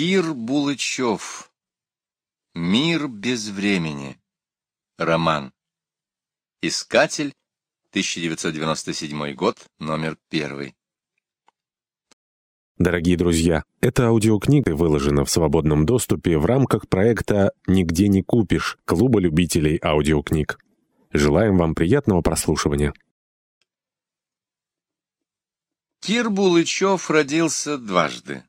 Кир Булычев. Мир без времени. Роман. Искатель. 1997 год. Номер первый. Дорогие друзья, эта аудиокнига выложена в свободном доступе в рамках проекта «Нигде не купишь» Клуба любителей аудиокниг. Желаем вам приятного прослушивания. Кир Булычев родился дважды.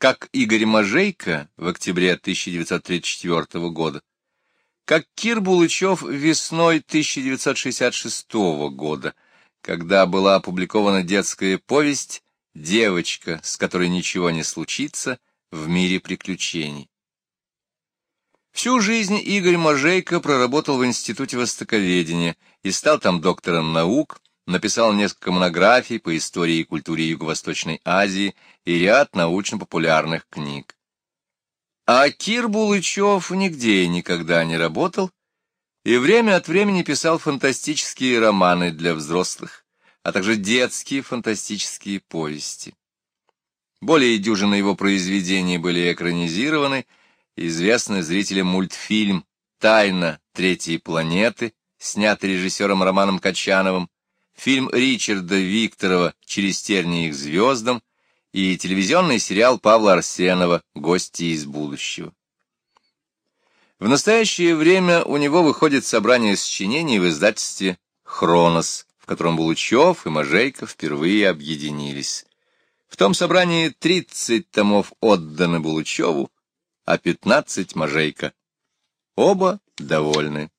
Как Игорь Можейко в октябре 1934 года, как Кир Булычев весной 1966 года, когда была опубликована детская повесть «Девочка, с которой ничего не случится в мире приключений». Всю жизнь Игорь Можейко проработал в Институте Востоковедения и стал там доктором наук, написал несколько монографий по истории и культуре Юго-Восточной Азии и ряд научно-популярных книг. А Кир Булычев нигде и никогда не работал, и время от времени писал фантастические романы для взрослых, а также детские фантастические повести. Более дюжины его произведений были экранизированы, известный зрителям мультфильм «Тайна третьей планеты», снятый режиссером Романом Качановым, фильм Ричарда Викторова «Через тернии их звездам» и телевизионный сериал Павла Арсенова «Гости из будущего». В настоящее время у него выходит собрание сочинений в издательстве «Хронос», в котором Булычев и Можейко впервые объединились. В том собрании 30 томов отданы Булычеву, а 15 — Можейко. Оба довольны.